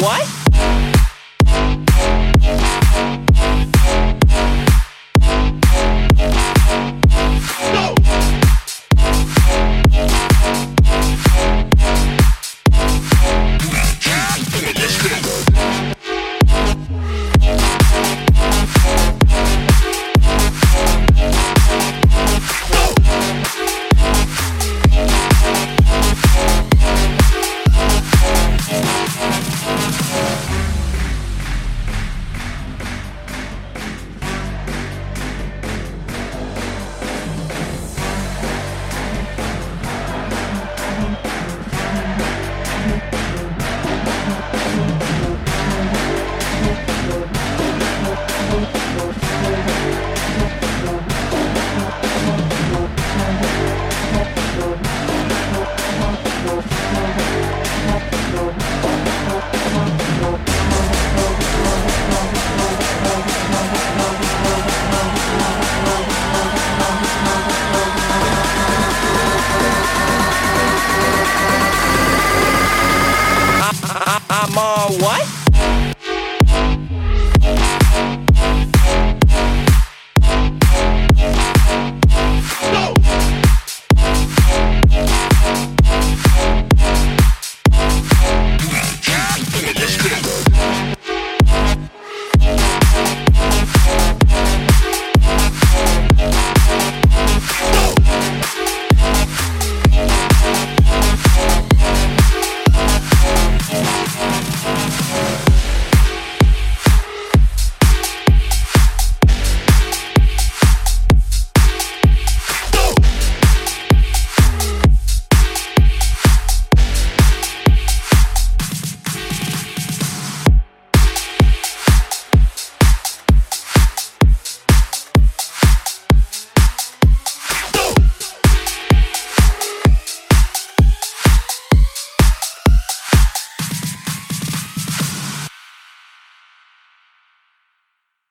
what? I'm what?